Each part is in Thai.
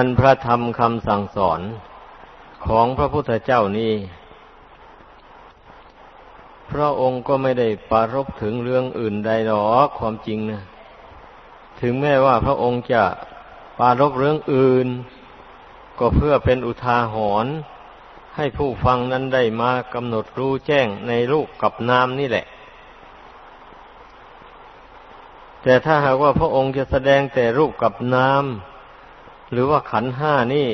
อันพระธรรมคำสั่งสอนของพระพุทธเจ้านี้ พระองค์ก็ไม่ได้ปารบถึงเรื่องอื่นใดหรอกความจริงนะถึงแม้ว่าพระองค์จะปารบเรื่องอื่น ก็เพื่อเป็นอุทาหรณ์ให้ผู้ฟังนั้นได้มากำหนดรู้แจ้งในรูปกับนามนี่แหละ แต่ถ้าหากว่าพระองค์จะแสดงแต่รูปกับนาม หรือว่าขันห้านี่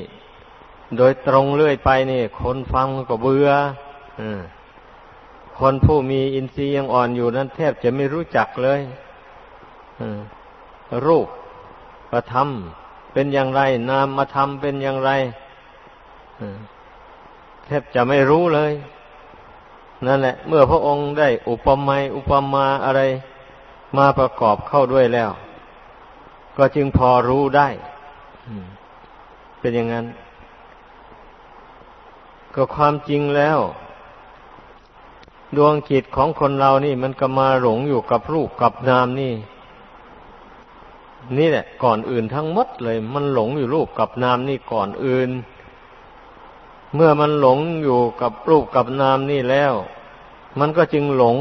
โดยตรงเรื่อยไปนี่ คนฟังก็เบื่อคนผู้มีอินทรีย์ยังอ่อนอยู่นั้นแทบจะไม่รู้จักเลยรูปประธรรมเป็นอย่างไร นามมาทำเป็นอย่างไรแทบจะไม่รู้เลย นั่นแหละ เมื่อพระองค์ได้อุปมาอุปมาอะไรมาประกอบเข้าด้วยแล้ว ก็จึงพอรู้ได้ เป็นอย่างนั้น ก็ความจริงแล้ว ดวงจิตของคนเรานี่ มันก็มาหลงอยู่กับรูปกับนามนี่ นี่แหละ ก่อนอื่นทั้งหมดเลย มันหลงอยู่รูปกับนามนี่ก่อนอื่น เมื่อมันหลงอยู่กับรูปกับนามนี่แล้ว มันก็จึงหลง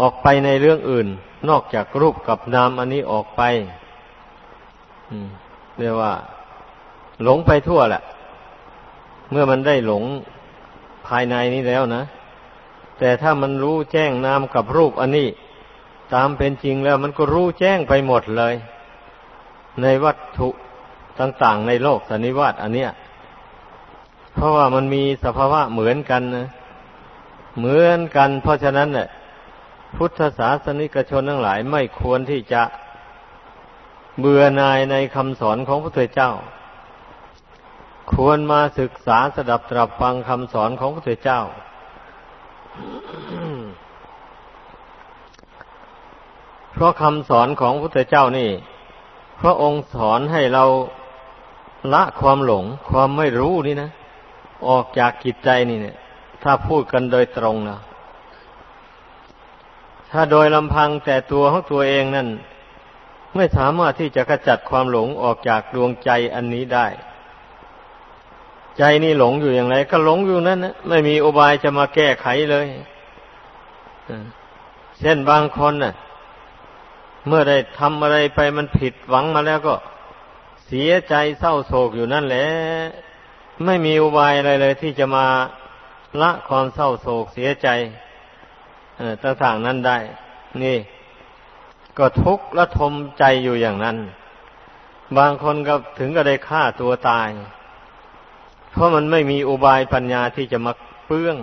ออกไปในเรื่องอื่น นอกจากรูปกับนามอันนี้ออกไป เรียกว่า หลงไปทั่วแหละ เมื่อมันได้หลงภายในนี้แล้วนะ แต่ถ้ามันรู้แจ้งนามกับรูปอันนี้ ตามเป็นจริงแล้วมันก็รู้แจ้งไปหมดเลย ในวัตถุต่างๆในโลกสันนิวาตอันเนี้ย เพราะว่ามันมีสภาวะเหมือนกันนะ เหมือนกัน เพราะฉะนั้นเนี่ยพุทธศาสนิกชนทั้งหลายไม่ควรที่จะ เบื่อนายในคำสอนของพระพุทธเจ้า ควรมาศึกษาสดับตรับฟังคำสอนของพระพุทธเจ้า เพราะคำสอนของพระพุทธเจ้านี่ พระองค์สอนให้เราละความหลง ความไม่รู้นี่นะ ออกจากกิจใจนี่เนี่ย ถ้าพูดกันโดยตรงนะถ้าโดยลำพังแต่ตัวของตัวเองนั่น ไม่สามารถที่จะขจัดความหลงออกจากดวงใจอันนี้ได้ ใจนี่หลงอยู่อย่างไร ก็หลงอยู่นั่นนะไม่มีอุบายจะมาแก้ไขเลยเช่นบางคนน่ะ เมื่อได้ทำอะไรไปมันผิดหวังมาแล้วก็เสียใจเศร้าโศกอยู่นั่นแหละไม่มีอุบายอะไรเลย ที่จะมาละความเศร้าโศกเสียใจต่างๆนั้นได้ นี่ ก็ทุกข์และทมใจอยู่อย่างนั้น บางคนก็ถึงก็ได้ฆ่าตัวตาย เพราะมันไม่มีอุบายปัญญาที่จะมาเปื้อง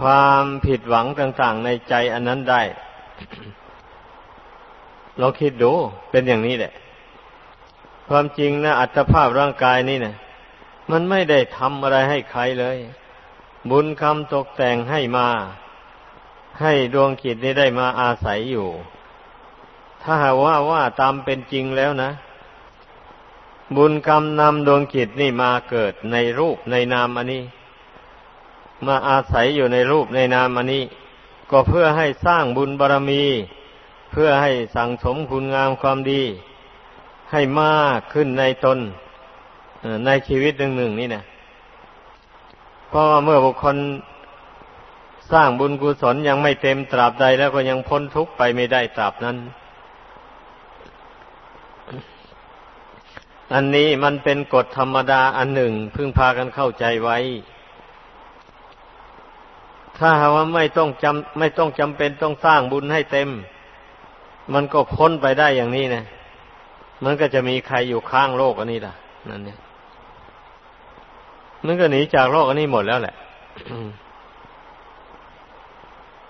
ความผิดหวังต่างๆในใจอันนั้นได้ลองคิดดูเป็นอย่างนี้แหละ ความจริงนะอัตภาพร่างกายนี่นะมันไม่ได้ทำอะไรให้ใครเลย บุญคำตกแต่งให้มา ให้ดวงจิตนี้ได้มาอาศัยอยู่ ถ้าหากว่าว่าตามเป็นจริงแล้วนะ บุญกรรมนำดวงจิตนี่มาเกิดในรูปในนามอันนี้ มาอาศัยอยู่ในรูปในนามอันนี้ ก็เพื่อให้สร้างบุญบารรมี เพื่อให้สั่งสมคุณงามความดี ให้มากขึ้นในตนในชีวิตหนึ่งหนึ่งนี่นะเพราะว่าเมื่อบุคคลสร้างบุญกุศลยังไม่เต็มตราบใดแล้วก็ยังพ้นทุกข์ไปไม่ได้ตราบนั้น อันนี้มันเป็นกฎธรรมดาอันหนึ่งพึ่งพากันเข้าใจไว้ ถ้าหาว่าไม่ต้องจำไม่ต้องจำเป็นต้องสร้างบุญให้เต็ม มันก็พ้นไปได้อย่างนี้นะมันก็จะมีใครอยู่ข้างโลกอันนี้ล่ะ นั่นเนี่ยมันก็หนีจากโลกอันนี้หมดแล้วแหละ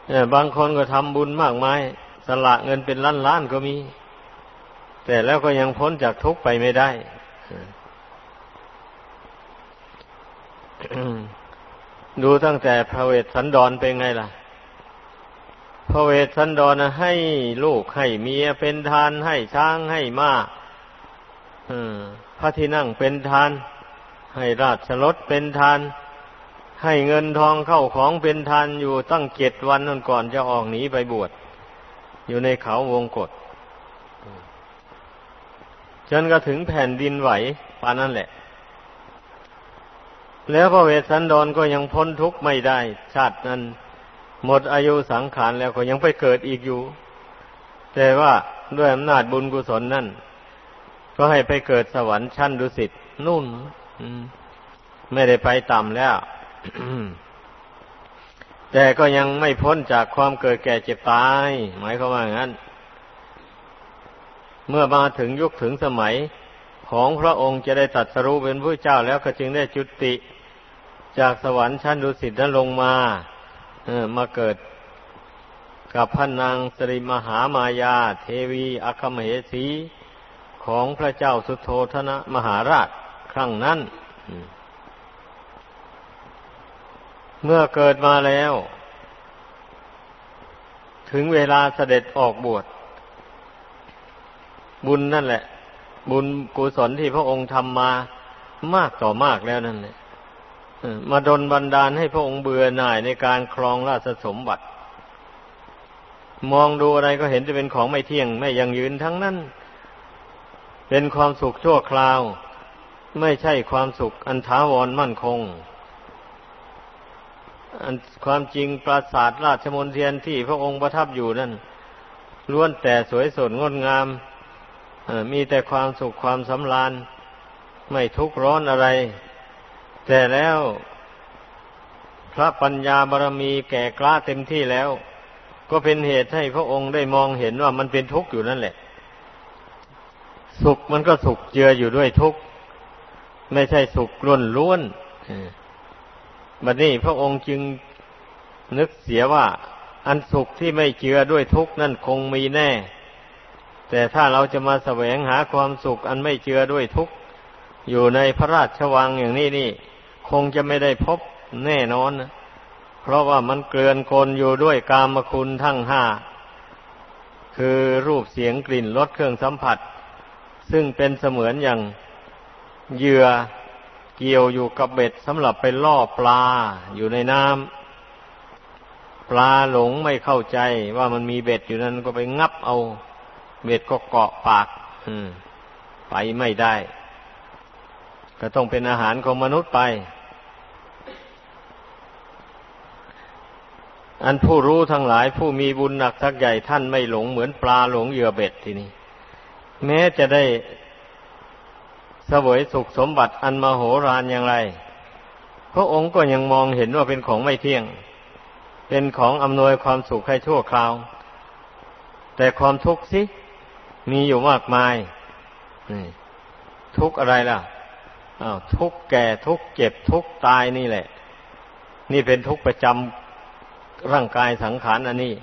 เนี่ยบางคนก็ทำบุญมากมาย สละเงินเป็นล้านล้านก็มี แต่แล้วก็ยังพ้นจากทุกข์ไปไม่ได้ดูตั้งแต่พระเวสสันดรเป็นไงล่ะ พระเวสสันดรให้ลูกให้เมียเป็นทานให้ช้างให้ม้าพระที่นั่งเป็นทาน ให้ราชรถเป็นทาน ให้เงินทองเข้าของเป็นทานอยู่ตั้งเจ็ดวันนั่นก่อนจะออกหนีไปบวชอยู่ในเขาวงกฏ จนก็ถึงแผ่นดินไหวปานนั้นแหละ แล้วพระเวสสันดรก็ยังพ้นทุกข์ไม่ได้ ชาตินั้น หมดอายุสังขารแล้วก็ยังไปเกิดอีกอยู่ แต่ว่าด้วยอำนาจบุญกุศลนั่น ก็ให้ไปเกิดสวรรค์ชั้นดุสิตนู่นไม่ได้ไปต่ำแล้วแต่ก็ยังไม่พ้นจากความเกิดแก่เจ็บตาย หมายความว่าอย่างนั้น เมื่อมาถึงยุคถึงสมัยของพระองค์จะได้ตัดสรู้เป็นผู้เจ้าแล้วก็จึงได้จุติจากสวรรค์ชั้นดุสิตนั้นลงมาเออมาเกิดกับพระนางสริมหามายา เทวีอัคมเหสีของพระเจ้าสุโธธนะมหาราชครั้งนั้น เมื่อเกิดมาแล้ว ถึงเวลาเสด็จออกบวช บุญนั่นแหละ บุญกุศลที่พระองค์ทำมามากต่อมากแล้วนั่นแหละมาดนบันดาลให้พระองค์เบื่อหน่ายในการครองราชสมบัติ มองดูอะไรก็เห็นจะเป็นของไม่เที่ยง ไม่ยังยืนทั้งนั้น เป็นความสุขชั่วคราว ไม่ใช่ความสุขอันท้าวรมั่นคง อันความจริงปราสาทราชมนเทียนที่พระองค์ประทับอยู่นั่นล้วนแต่สวยสดงดงาม มีแต่ความสุขความสำราญ ไม่ทุกข์ร้อนอะไร แต่แล้วพระปัญญาบารมีแก่กล้าเต็มที่แล้ว ก็เป็นเหตุให้พระองค์ได้มองเห็นว่ามันเป็นทุกข์อยู่นั่นแหละ สุขมันก็สุขเจืออยู่ด้วยทุกข์ ไม่ใช่สุขล้วนล้วนบัดนี้พระองค์จึงนึกเสียว่า อันสุขที่ไม่เจือด้วยทุกข์นั่นคงมีแน่ แต่ถ้าเราจะมาแสวงหาความสุขอันไม่เจือด้วยทุกข์อยู่ในพระราชวังอย่างนี้นี่ คงจะไม่ได้พบแน่นอนนะเพราะว่ามันเกลื่อนกลอยู่ด้วยกามคุณทั้งห้า คือรูปเสียงกลิ่นรสเครื่องสัมผัส ซึ่งเป็นเสมือนอย่างเหยื่อเกี่ยวอยู่กับเบ็ดสำหรับไปล่อปลาอยู่ในน้ำปลาหลงไม่เข้าใจว่ามันมีเบ็ดอยู่นั้นก็ไปงับเอา เบ็ดก็เกาะปากไปไม่ได้ ก็ต้องเป็นอาหารของมนุษย์ไป อันผู้รู้ทั้งหลายผู้มีบุญหนักทักใหญ่ท่านไม่หลงเหมือนปลาหลงเหยื่อเบ็ดทีนี้ แม้จะได้เสวยสุขสมบัติอันมโหฬารอย่างไร พระองค์ก็ยังมองเห็นว่าเป็นของไม่เที่ยง เป็นของอำนวยความสุขให้ชั่วคราว แต่ความทุกข์สิ มีอยู่มากมายทุกอะไรล่ะอ้าวทุกแก่ทุกเจ็บทุกตายนี่แหละ นี่เป็นทุกประจำร่างกายสังขารอันนี้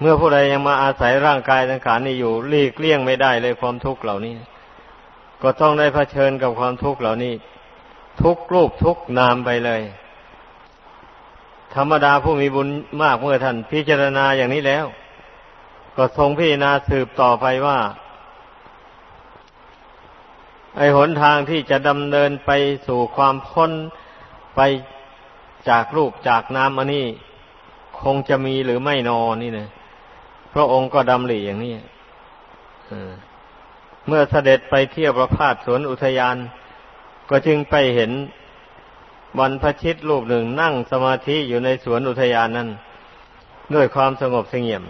เมื่อผู้ใดยังมาอาศัยร่างกายสังขารนี่อยู่หลีกเลี่ยงไม่ได้เลยความทุกข์เหล่านี้ ก็ต้องได้เผชิญกับความทุกข์เหล่านี้ ทุกรูปทุกนามไปเลย ธรรมดาผู้มีบุญมากเมื่อท่านพิจารณาอย่างนี้แล้ว ก็ทรงพิจารณาสืบต่อไปว่า ไอหนทางที่จะดำเนินไปสู่ความพ้นไปจากรูปจากนามอันนี้คงจะมีหรือไม่นอนี่นะพระองค์ก็ดำริอย่างนี้เมื่อเสด็จไปเที่ยวประพาสสวนอุทยาน ก็จึงไปเห็นวันพระชิตรูปหนึ่งนั่งสมาธิอยู่ในสวนอุทยานนั้น ด้วยความสงบเสงี่ยม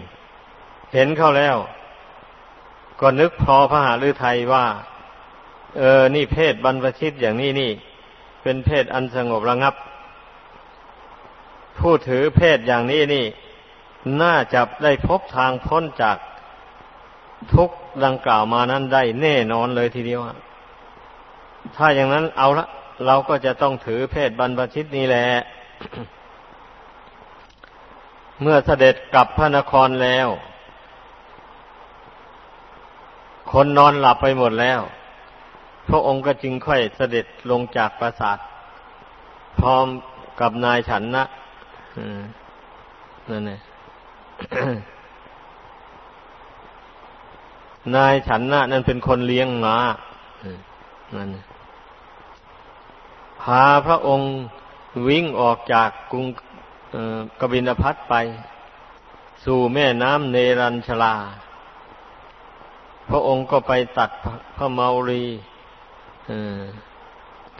เห็นเข้าแล้ว ก็นึกพอพระหฤทัยว่า เออ นี่เพศบรรพชิตอย่างนี้นี่ เป็นเพศอันสงบระงับ ผู้ถือเพศอย่างนี้นี่ น่าจะได้พบทางพ้นจากทุกดังกล่าวมานั้นได้แน่นอนเลยทีเดียวถ้าอย่างนั้นเอาละ เราก็จะต้องถือเพศบรรพชิตนี้แหละเมื่อเสด็จกลับพระนครแล้ว คนนอนหลับไปหมดแล้ว พระองค์ก็จึงค่อยเสด็จลงจากปราสาท พร้อมกับนายฉันนะนั่นเองนายฉันนะนั่นเป็นคนเลี้ยงม้านั่นพาพระองค์วิ่งออกจากกรุงกบินพัทไป สู่แม่น้ำเนรัญชลา พระองค์ก็ไปตัดพระเมารี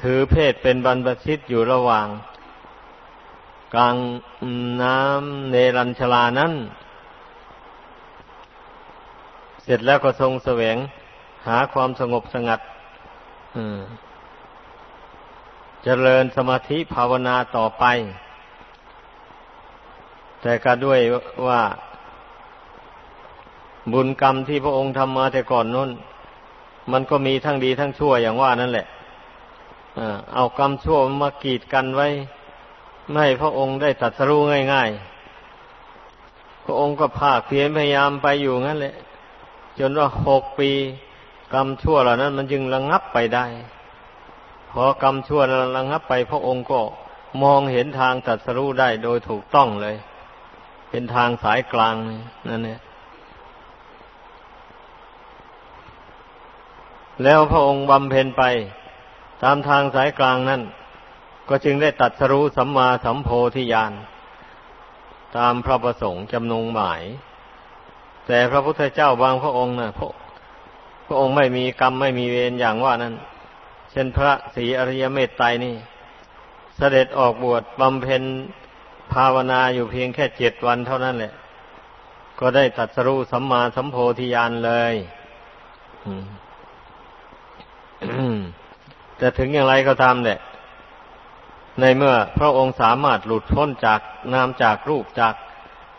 ถือเพศเป็นบรรพชิตอยู่ระหว่าง กลางน้ำเนรัญชลานั้น เสร็จแล้วก็ทรงแสวงหาความสงบสงัดเจริญสมาธิภาวนาต่อไป แต่ก็ด้วยว่า บุญกรรมที่พระองค์ทำมาแต่ก่อนนู้นมันก็มีทั้งดีทั้งชั่วอย่างว่านั่นแหละเอากรรมชั่วมากีดกันไว้ ไม่ให้พระองค์ได้ตัดสู้ง่ายๆ พระองค์ก็ภาคเพียรพยายามไปอยู่งั้นแหละ จนว่าหกปี กรรมชั่วเหล่านั้น มันจึงระงงับไปได้ พอกรรมชั่วระงับไป พระองค์ก็มองเห็นทางตัดสู้ได้โดยถูกต้องเลย เป็นทางสายกลางนั่นเนี่ย แล้วพระองค์บำเพ็ญไป ตามทางสายกลางนั่น ก็จึงได้ตัดสรู้สัมมาสัมโพธิญาณตามพระประสงค์จำนงหมาย แต่พระพุทธเจ้าบางพระองค์นะพระพระองค์ไม่มีกรรมไม่มีเวรอย่างว่านั้น เช่นพระศรีอริยเมตไตรนี่ เสด็จออกบวชบำเพ็ญภาวนาอยู่เพียงแค่เจ็ดวันเท่านั้นแหละ ก็ได้ตัดสรู้สัมมาสัมโพธิญาณเลย แต่ถึงอย่างไรก็ตามแหละ ในเมื่อพระองค์สามารถหลุดพ้นจากนามจากรูปจาก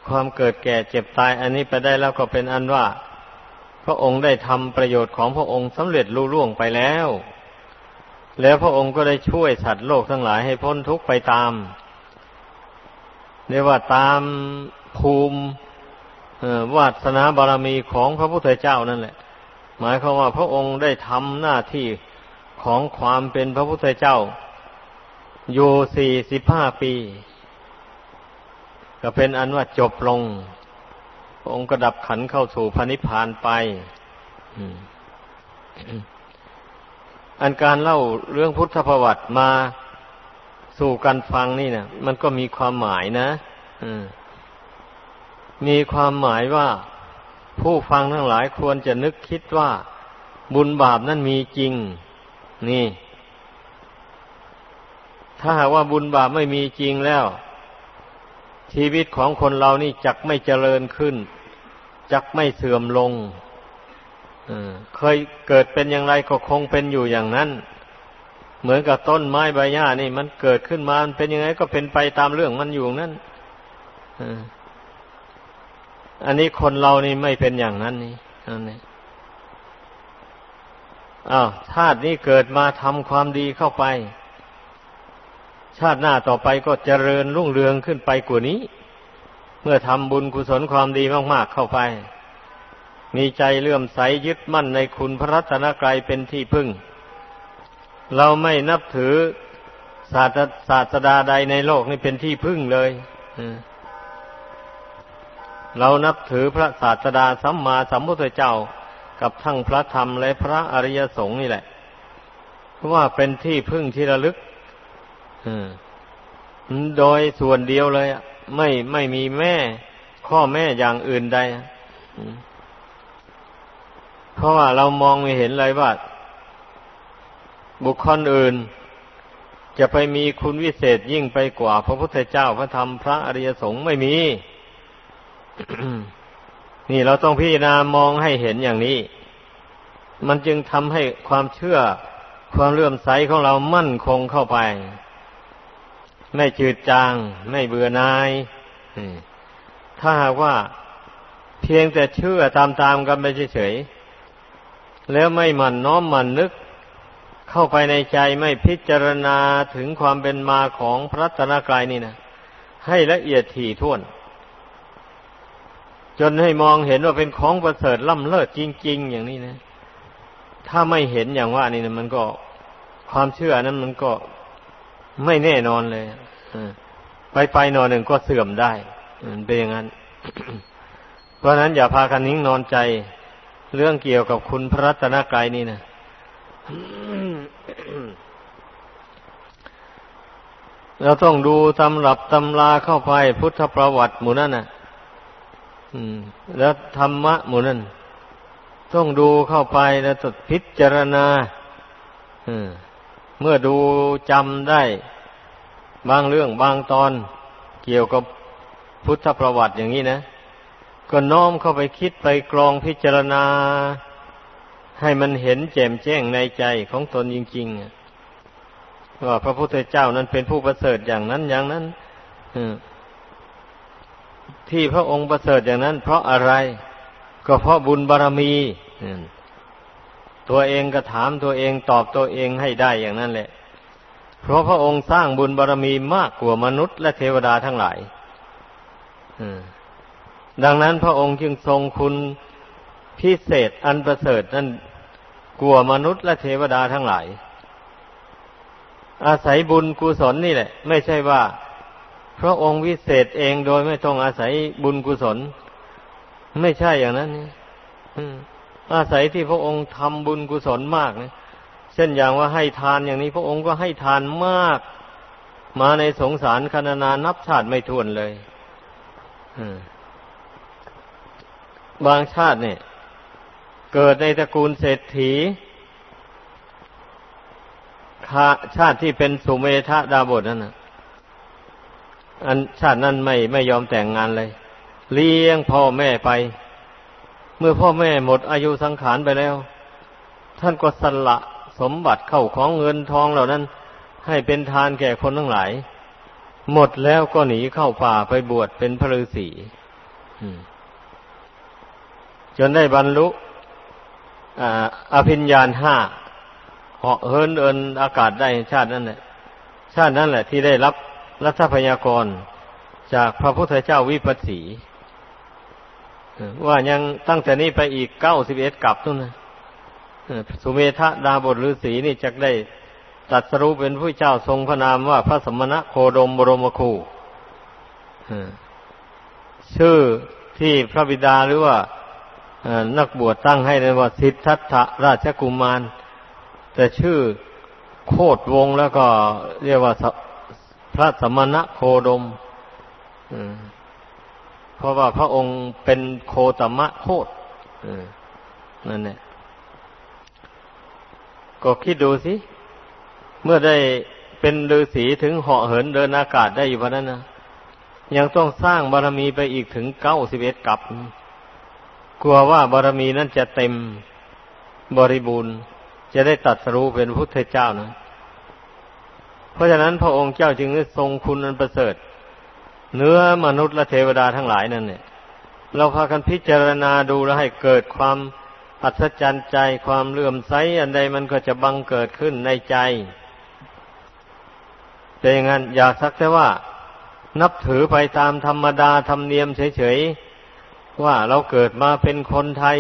ความเกิดแก่เจ็บตายอันนี้ไปได้แล้วก็เป็นอันว่า พระองค์ได้ทำประโยชน์ของพระองค์สำเร็จลุล่วงไปแล้ว แล้วพระองค์ก็ได้ช่วยสัตว์โลกทั้งหลายให้พ้นทุกข์ไปตามเรียกว่าตามภูมิวาสนาบารมีของพระพุทธเจ้านั่นแหละ หมายความว่าพระองค์ได้ทำหน้าที่ของความเป็นพระพุทธเจ้า อยู่สี่สิบห้าปี ก็เป็นอันว่าจบลง พระองค์ก็ดับขันเข้าสู่พระนิพพานไปอันการเล่าเรื่องพุทธประวัติมาสู่กันฟังนี่นะมันก็มีความหมายนะมีความหมายว่า ผู้ฟังทั้งหลายควรจะนึกคิดว่าบุญบาปนั้นมีจริง นี่ ถ้าหากว่าบุญบาปไม่มีจริงแล้ว ชีวิตของคนเรานี่จักไม่เจริญขึ้น จักไม่เสื่อมลงเคยเกิดเป็นอย่างไรก็คงเป็นอยู่อย่างนั้น เหมือนกับต้นไม้ใบหญ้านี่ มันเกิดขึ้นมามันเป็นยังไงก็เป็นไปตามเรื่องมันอยู่นั่น อันนี้คนเรานี่ไม่เป็นอย่างนั้นนี่อันนี้อ้าวชาตินี้เกิดมาทำความดีเข้าไป ชาติหน้าต่อไปก็เจริญรุ่งเรืองขึ้นไปกว่านี้ เมื่อทำบุญกุศลความดีมาก ๆเข้าไป มีใจเลื่อมใสยึดมั่นในคุณพระรัตนกรัยเป็นที่พึ่ง เราไม่นับถือศาสตศาสดาใดในโลกนี่เป็นที่พึ่งเลย เรานับถือพระศาสดาสัมมาสัมพุทธเจ้ากับทั้งพระธรรมและพระอริยสงฆ์นี่แหละ เพราะว่าเป็นที่พึ่งที่ระลึกโดยส่วนเดียวเลยไม่ไม่มีแม่ข้อแม่อย่างอื่นใดเพราะว่าเรามองไม่เห็นเลยว่าบุคคลอื่น จะไปมีคุณวิเศษยิ่งไปกว่า พระพุทธเจ้าพระธรรมพระอริยสงฆ์ไม่มี นี่เราต้องพิจารณามองให้เห็นอย่างนี้ มันจึงทำให้ความเชื่อความเลื่อมใสของเรามั่นคงเข้าไป ไม่จืดจาง ไม่เบื่อนายถ้าหากว่าเพียงแต่เชื่อตามๆกันไปเฉยๆแล้วไม่หมั่นน้อมหมั่นนึก เข้าไปในใจไม่พิจารณาถึงความเป็นมาของพระตนกรายนี่นะให้ละเอียดถี่ถ้วน จนให้มองเห็นว่าเป็นของประเสริฐล่ำเลิศจริง ๆ อย่างนี้นะ ถ้าไม่เห็นอย่างว่านี่นะมันก็ความเชื่อนั้นมันก็ไม่แน่นอนเลยไปไปนอนหนึ่งก็เสื่อมได้เป็นอย่างนั้น เพราะนั้นอย่าพากันนิ่งนอนใจ เรื่องเกี่ยวกับคุณพระรัตนกรายนี่นะเราต้องดูตำรับตำลาเข้าไปพุทธประวัติหมู่นั่นนะ แล้วธรรมะหมู่นั่นต้องดูเข้าไปแล้วตดพิจารณาเมื่อดูจำได้ บางเรื่องบางตอนเกี่ยวกับพุทธประวัติอย่างนี้นะ ก็น้อมเข้าไปคิดไปกรองพิจารณา ให้มันเห็นแจ่มแจ้งในใจของตนจริงๆว่าพระพุทธเจ้านั้นเป็นผู้ประเสริฐอย่างนั้นอย่างนั้น ที่พระองค์ประเสริฐอย่างนั้น เพราะอะไร ก็เพราะบุญบารรมีตัวเองก็ถามตัวเองตอบตัวเองให้ได้อย่างนั้นแหละ เพราะพระองค์สร้างบุญบารรมีมากกว่ามนุษย์และเทวดาทั้งหลายดังนั้นพระองค์จึงทรงคุณพิเศษอันประเสริฐนั้นกลัวมนุษย์และเทวดาทั้งหลาย อาศัยบุญกุศลนี่แหละ ไม่ใช่ว่า พระองค์วิเศษเองโดยไม่ต้องอาศัยบุญกุศล ไม่ใช่อย่างนั้นนี่อาศัยที่พระองค์ทำบุญกุศลมากนะเช่นอย่างว่าให้ทานอย่างนี้ พระองค์ก็ให้ทานมาก มาในสงสารคณนานับชาติไม่ทวนเลยบางชาติเนี่ย เกิดในตระกูลเศรษฐีชาติที่เป็นสุเมธาดาบทนั่นนะ อันชาตินั้นไม่ไม่ยอมแต่งงานเลย เลี้ยงพ่อแม่ไป เมื่อพ่อแม่หมดอายุสังขารไปแล้ว ท่านก็สละสมบัติเข้าของเงินทองเหล่านั้น ให้เป็นทานแก่คนทั้งหลาย หมดแล้วก็หนีเข้าป่าไปบวชเป็นพระฤาษีจนได้บรรลุอภิญญาณห้าเหาะเฮินเอินอากาศได้ชาตินั้นแหละ ชาตินั้นแหละที่ได้รับ รัฐพยากรจากพระพุทธเจ้าวิปัสสี ว่ายังตั้งแต่นี้ไปอีกเก้าสิบเอ็ดกับนู่นนะสุเมธะดาบทฤาษีนี่จะได้ตัดสรุปเป็นผู้เจ้าทรงพระนามว่าพระสมณะโคดมบรมครูชื่อที่พระบิดาหรือว่านักบวชตั้งให้เลยว่าสิทธัตถราชกุมาร แต่ชื่อโคดวงแล้วก็เรียกว่า ระสมณะโคดมเพราะว่าพระองค์เป็นโคตมะโคดนั่นแหละก็คิดดูสิ เมื่อได้เป็นฤาษีถึงเหาะเหินเดินอากาศได้อยู่พะนั้นนะยังต้องสร้างบารมีไปอีกถึงเก้าสิบเอ็ดกับ กลัวว่าบารมีนั้นจะเต็มบริบูรณ์ จะได้ตัดสรู้เป็นพุทธเจ้านะ เพราะฉะนั้นพระองค์เจ้าจึงทรงคุณอันประเสริฐเนื้อมนุษย์และเทวดาทั้งหลายนั่นเนี่ย เราพากันพิจารณาดูแล้วให้เกิดความอัศจรรย์ใจความเลื่อมใสอันใดมันก็จะบังเกิดขึ้นในใจแต่อย่างนั้นอยากสักแต่ว่า นับถือไปตามธรรมดาธรรมเนียมเฉยๆว่าเราเกิดมาเป็นคนไทย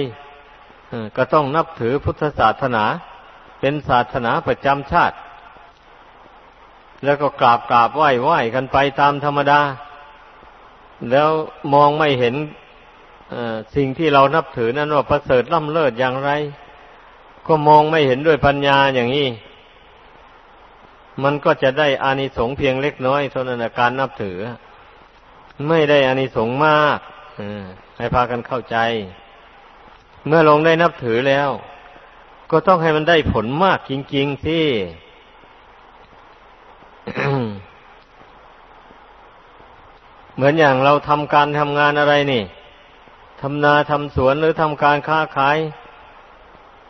ก็ต้องนับถือพุทธศาสนา เป็นศาสนาประจำชาติ แล้วก็กราบกราบไหว้ไหว้กันไปตามธรรมดา แล้วมองไม่เห็นสิ่งที่เรานับถือนั้นว่าประเสริฐล่ำเลิศอย่างไร ก็มองไม่เห็นด้วยปัญญาอย่างนี้ มันก็จะได้อานิสงส์เพียงเล็กน้อยเท่านั้นการนับถือ ไม่ได้อานิสงส์มากให้พากันเข้าใจ เมื่อลงได้นับถือแล้ว ก็ต้องให้มันได้ผลมากจริงๆสิ เหมือนอย่างเราทำการทำงานอะไรนี่ทำนาทำสวนหรือทำการค้าขาย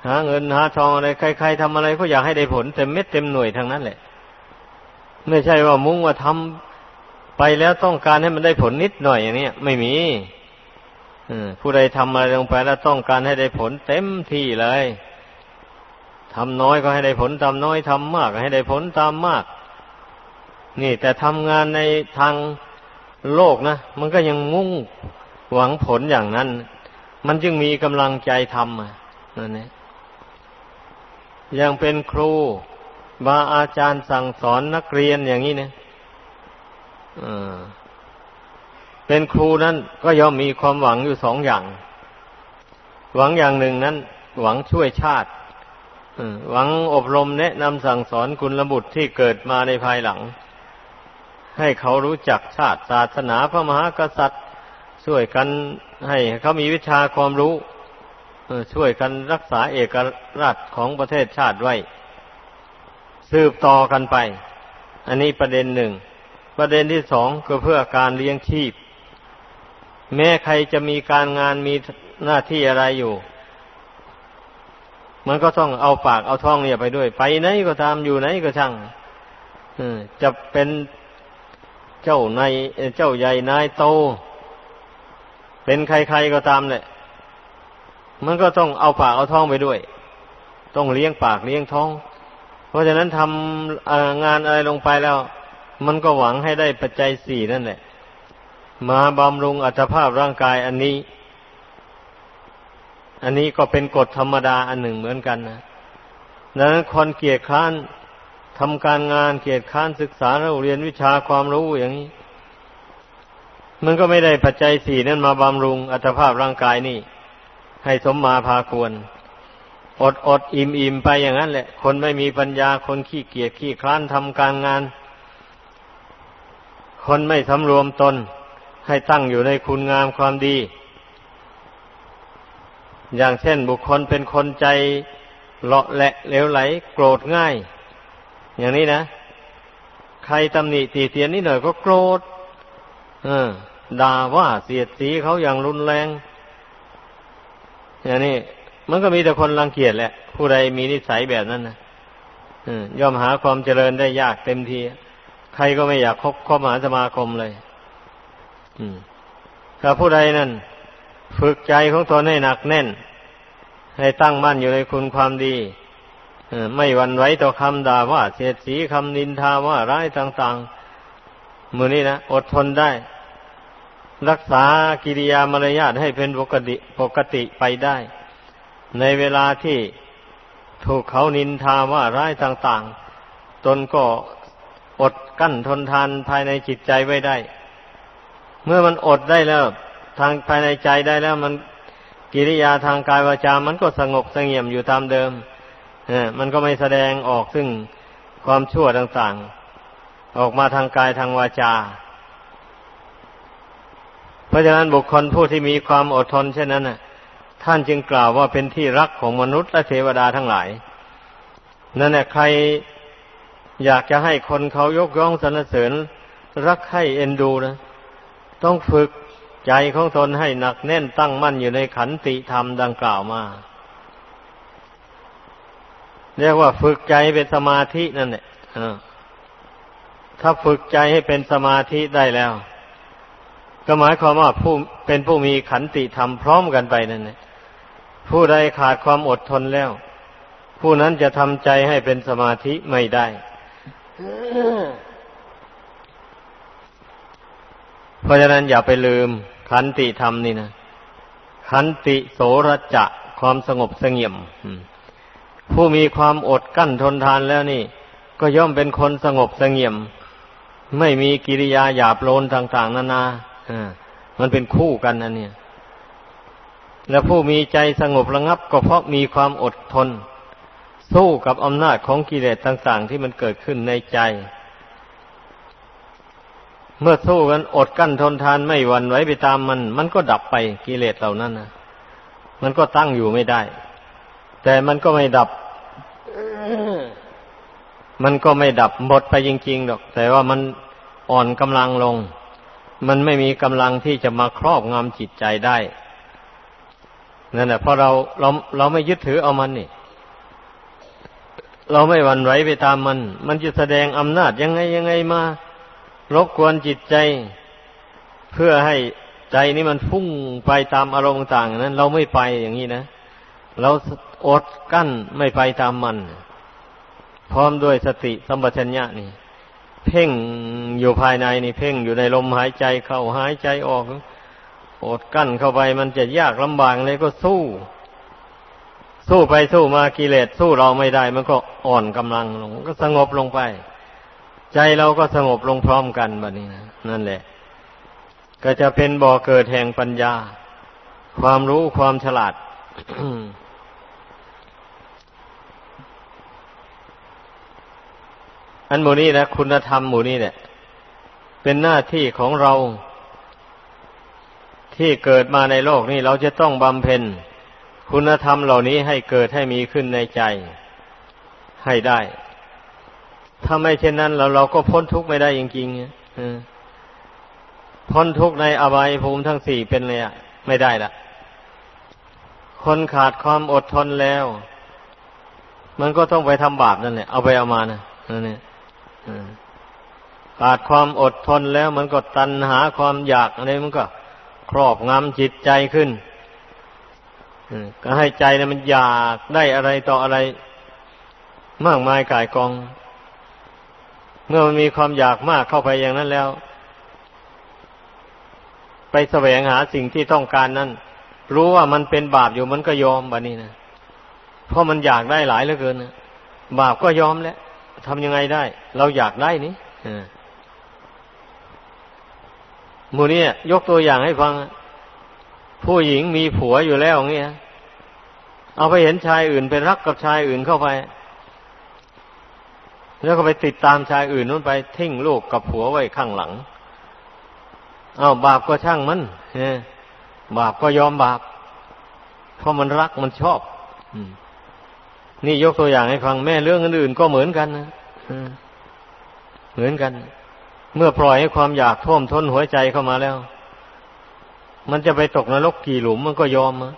หาเงินหาทองอะไรใครๆทำอะไรก็อยากให้ได้ผลเต็มเม็ดเต็มหน่วยทางนั้นแหละ ไม่ใช่ว่ามุ่งว่าทำไปแล้วต้องการให้มันได้ผลนิดหน่อยอย่างนี้ไม่มีผู้ใดทำอะไรลงไปแล้วต้องการให้ได้ผลเต็มที่เลยทำน้อยก็ให้ได้ผลทำน้อยทำมากก็ให้ได้ผลตามมาก นี่ แต่ทำงานในทางโลกนะมันก็ยังมุ่งหวังผลอย่างนั้น มันจึงมีกำลังใจทำนั่นเองยังเป็นครูบาอาจารย์สั่งสอนนักเรียนอย่างนี้เนะเป็นครูนั้นก็ย่อมมีความหวังอยู่สองอย่าง หวังอย่างหนึ่งนั้น หวังช่วยชาติหวังอบรมแนะนำสั่งสอนคุณระบุตรที่เกิดมาในภายหลัง ให้เขารู้จักชาติศาสนาพระมหากษัตริย์ ช่วยกันให้เขามีวิชาความรู้ช่วยกันรักษาเอกราชของประเทศชาติไว้ สืบต่อกันไป อันนี้ประเด็นหนึ่ง ประเด็นที่สองก็เพื่อการเลี้ยงชีพ แม้ใครจะมีการงานมีหน้าที่อะไรอยู่ มันก็ต้องเอาปากเอาท้องเนี่ยไปด้วย ไปไหนก็ตามอยู่ไหนก็ช่างจะเป็น เจ้านายเจ้าใหญ่นายโต เป็นใครๆก็ตามแหละ มันก็ต้องเอาปากเอาท้องไปด้วย ต้องเลี้ยงปากเลี้ยงท้อง เพราะฉะนั้นทำงานอะไรลงไปแล้ว มันก็หวังให้ได้ปัจจัยสี่นั่นแหละ มาบำรุงอัตภาพร่างกายอันนี้ อันนี้ก็เป็นกฎธรรมดาอันหนึ่งเหมือนกันนะดังนั้นคนเกียรติค้าน ทำการงานเกียรติค้านศึกษาเราเรียนวิชาความรู้อย่างนี้ มันก็ไม่ได้ปัจจัยสี่นั้นมาบำรุงอัตภาพร่างกายนี่ ให้สมมาพาควร อดอดอิ่มอิ่มไปอย่างนั้นแหละ คนไม่มีปัญญาคนขี้เกียจขี้คลานทำการงาน คนไม่สำรวมตน ให้ตั้งอยู่ในคุณงามความดี อย่างเช่นบุคคลเป็นคนใจเลาะแหละเลวไหล โกรธง่าย อย่างนี้นะ ใครตำหนิตีเตียนนิดหน่อยก็โกรธด่าว่าเสียดสีเขาอย่างรุนแรง อย่างนี้มันก็มีแต่คนรังเกียจแหละ ผู้ใดมีนิสัยแบบนั้นนะย่อมหาความเจริญได้ยากเต็มที ใครก็ไม่อยากคบคบหาสมาคมเลยถ้าผู้ใดนั่นฝึกใจของตนให้หนักแน่น ให้ตั้งมั่นอยู่ในคุณความดี ไม่วันไหวต่อคำด่าว่าเสียดสีคำนินทาว่าร้ายต่าง ๆ มือนี้นะอดทนได้ รักษากิริยามารยาทให้เป็นปกติปกติไปได้ ในเวลาที่ถูกเขานินทาว่าร้ายต่าง ๆ ตนก็อดกั้นทนทานภายในจิตใจไว้ได้ เมื่อมันอดได้แล้ว ทางภายในใจได้แล้วมันกิริยาทางกายวาจา มันก็สงบสงเงียมอยู่ตามเดิม มันก็ไม่แสดงออกซึ่งความชั่วต่างๆ ออกมาทางกายทางวาจา เพราะฉะนั้นบุคคลผู้ที่มีความอดทนเช่นนั้นน่ะ ท่านจึงกล่าวว่าเป็นที่รักของมนุษย์และเทวดาทั้งหลาย นั่นแหละใครอยากจะให้คนเขายกย่องสรรเสริญ รักให้เอ็นดูนะ ต้องฝึกใจของตนให้หนักแน่นตั้งมั่นอยู่ในขันติธรรมดังกล่าวมา เรียกว่าฝึกใจเป็นสมาธินั่นแหละถ้าฝึกใจให้เป็นสมาธิได้แล้ว ก็หมายความว่าผู้เป็นผู้มีขันติธรรมพร้อมกันไปนั่นแหละผู้ใดขาดความอดทนแล้ว ผู้นั้นจะทำใจให้เป็นสมาธิไม่ได้ เพราะฉะนั้นอย่าไปลืมขันติธรรมนี่นะขันติโสรจะความสงบสงเงียม ผู้มีความอดกั้นทนทานแล้วนี่ ก็ย่อมเป็นคนสงบสงเงียม ไม่มีกิริยาหยาบโลนต่าง ๆนานามันเป็นคู่กันอันเนี้ยและผู้มีใจสงบระงับ ก็เพราะมีความอดทน สู้กับอำนาจของกิเลสต่าง ๆ ที่มันเกิดขึ้นในใจ เมื่อสู้กันอดกั้นทนทานไม่หวั่นไหวไปตามมัน มันก็ดับไปกิเลสเหล่านั้นนะมันก็ตั้งอยู่ไม่ได้ แต่มันก็ไม่ดับ มันก็ไม่ดับหมดไปจริงๆหรอก แต่ว่ามันอ่อนกำลังลง มันไม่มีกำลังที่จะมาครอบงำจิตใจได้นั่นแหละเพราะเราเราเราไม่ยึดถือเอามันนี่ เราไม่หวั่นไหวไปตามมัน มันจะแสดงอำนาจยังไงยังไงมารบกวนจิตใจ เพื่อให้ใจนี้มันฟุ้งไปตามอารมณ์ต่างนั้น เราไม่ไปอย่างนี้นะ เราอดกั้นไม่ไปตามมัน พร้อมด้วยสติสัมปชัญญะนี่ เพ่งอยู่ภายในนี่เพ่งอยู่ในลมหายใจเข้าหายใจออก อดกั้นเข้าไปมันจะยากลำบากเลยก็สู้ สู้ไปสู้มากิเลสสู้เราไม่ได้ มันก็อ่อนกำลังลงก็สงบลงไป ใจเราก็สงบลงพร้อมกันแบบนี้นะนั่นแหละ ก็จะเป็นบ่อเกิดแห่งปัญญา ความรู้ความฉลาด อันหมูนี้นะคุณธรรมหมูนี้เนี่ย เป็นหน้าที่ของเราที่เกิดมาในโลกนี้เราจะต้องบำเพ็ญ คุณธรรมเหล่านี้ให้เกิดให้มีขึ้นในใจ ให้ได้ ถ้าไม่เช่นนั้นเราเราก็พ้นทุกข์ไม่ได้จริงๆพ้นทุกข์ในอบายภูมิทั้งสี่เป็นเลยอะไม่ได้ละคนขาดความอดทนแล้ว มันก็ต้องไปทำบาปนั่นแหละเอาไปเอามานะนั่นเนี่ย ขาดความอดทนแล้วมันก็ตันหาความอยากอะไรมันก็ ครอบงำจิตใจขึ้นก็ให้ใจนะมันอยากได้อะไรต่ออะไร มากมายกายกอง เมื่อมันมีความอยากมากเข้าไปอย่างนั้นแล้ว ไปแสวงหาสิ่งที่ต้องการนั้นรู้ว่ามันเป็นบาปอยู่มันก็ยอมบานี้นะเพราะมันอยากได้หลายเหลือเกินนะบาปก็ยอมแล้ว ทำยังไงได้ เราอยากได้นี่หมูนี้ยกตัวอย่างให้ฟัง ผู้หญิงมีผัวอยู่แล้วเงี้ยเอาไปเห็นชายอื่นไปรักกับชายอื่นเข้าไป แล้วก็ไปติดตามชายอื่นนู้นไปทิ้งลูกกับผัวไว้ข้างหลัง เอาบาปก็ช่างมันบาปก็ยอมบาปเพราะมันรักมันชอบนี่ยกตัวอย่างให้ฟังแม่เรื่องอื่นๆก็เหมือนกันนะ เหมือนกัน เมื่อปล่อยให้ความอยากท่วมท้นหัวใจเข้ามาแล้ว มันจะไปตกนรกกี่หลุมมันก็ยอมอะ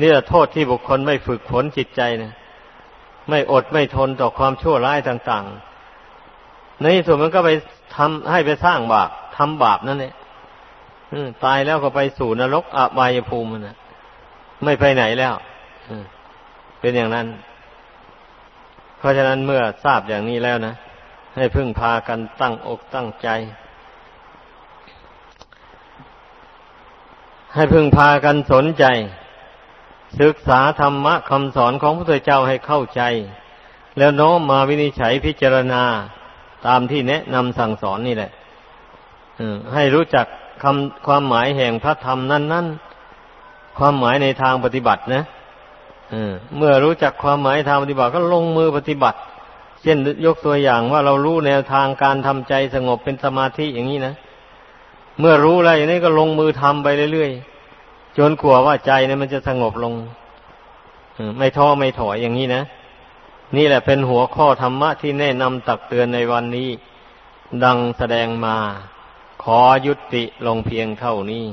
นี่แหละโทษที่บุคคลไม่ฝึกฝนจิตใจเนะไม่อดไม่ทนต่อความชั่วร้ายต่าง ๆ ในที่สุดมันก็ไปทำให้ไปสร้างบาปทำบาปนั่นแหละตายแล้วก็ไปสู่นรกอบายภูมินะไม่ไปไหนแล้วเป็นอย่างนั้น เพราะฉะนั้นเมื่อทราบอย่างนี้แล้วนะ ให้พึ่งพากันตั้งอกตั้งใจ ให้พึ่งพากันสนใจ ศึกษาธรรมะคำสอนของพระพุทธเจ้าให้เข้าใจ แล้วน้อมมาวินิจฉัยพิจารณาตามที่แนะนำสั่งสอนนี่แหละให้รู้จักคำความหมายแห่งพระธรรมนั้น ๆ ความหมายในทางปฏิบัตินะ เมื่อรู้จักความหมายทางปฏิบัติก็ลงมือปฏิบัติ เช่นยกตัวอย่างว่าเรารู้แนวทางการทำใจสงบเป็นสมาธิอย่างนี้นะ เมื่อรู้อะไรอย่างนี้ก็ลงมือทำไปเรื่อยๆ จนกลัวว่าใจเนี่ยมันจะสงบลงไม่ท้อไม่ถอยอย่างนี้นะ นี่แหละเป็นหัวข้อธรรมะที่แนะนำตักเตือนในวันนี้ ดังแสดงมา ขอยุติลงเพียงเท่านี้